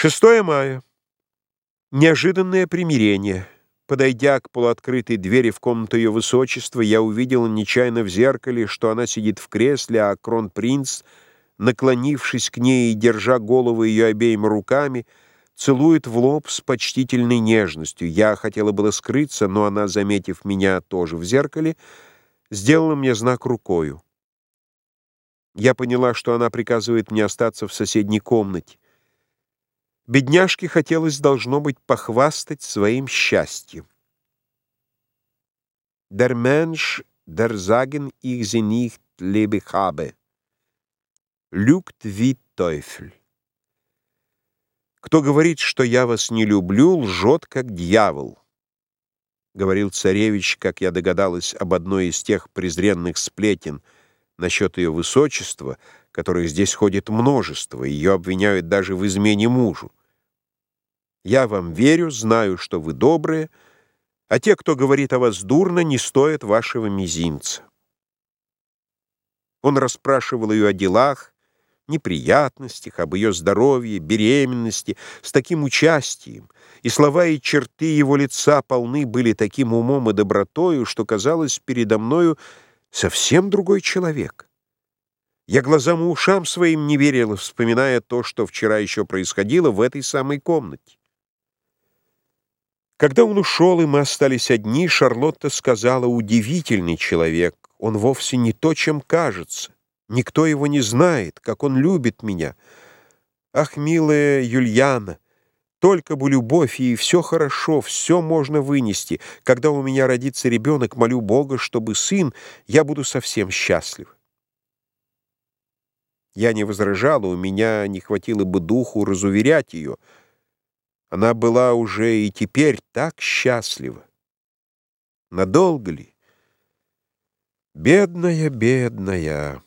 6 мая. Неожиданное примирение. Подойдя к полуоткрытой двери в комнату ее высочества, я увидел нечаянно в зеркале, что она сидит в кресле, а кронпринц, наклонившись к ней и держа голову ее обеими руками, целует в лоб с почтительной нежностью. Я хотела было скрыться, но она, заметив меня тоже в зеркале, сделала мне знак рукою. Я поняла, что она приказывает мне остаться в соседней комнате. Бедняжке хотелось, должно быть, похвастать своим счастьем. Der Mensch, der sagen ich sie nicht lieb habe, lügt wie Teufel. Кто говорит, что я вас не люблю, лжет, как дьявол, — говорил царевич, как я догадалась, об одной из тех презренных сплетен насчет ее высочества, которых здесь ходит множество, ее обвиняют даже в измене мужу. Я вам верю, знаю, что вы добрые, а те, кто говорит о вас дурно, не стоят вашего мизинца. Он расспрашивал ее о делах, неприятностях, об ее здоровье, беременности, с таким участием, и слова и черты его лица полны были таким умом и добротою, что казалось передо мною совсем другой человек. Я глазам и ушам своим не верила, вспоминая то, что вчера еще происходило в этой самой комнате. Когда он ушел, и мы остались одни, Шарлотта сказала, удивительный человек, он вовсе не то, чем кажется. Никто его не знает, как он любит меня. Ах, милая Юльяна, только бы любовь, и все хорошо, все можно вынести. Когда у меня родится ребенок, молю Бога, чтобы сын, я буду совсем счастлив. Я не возражала, у меня не хватило бы духу разуверять ее — она была уже и теперь так счастлива. Надолго ли? Бедная, бедная.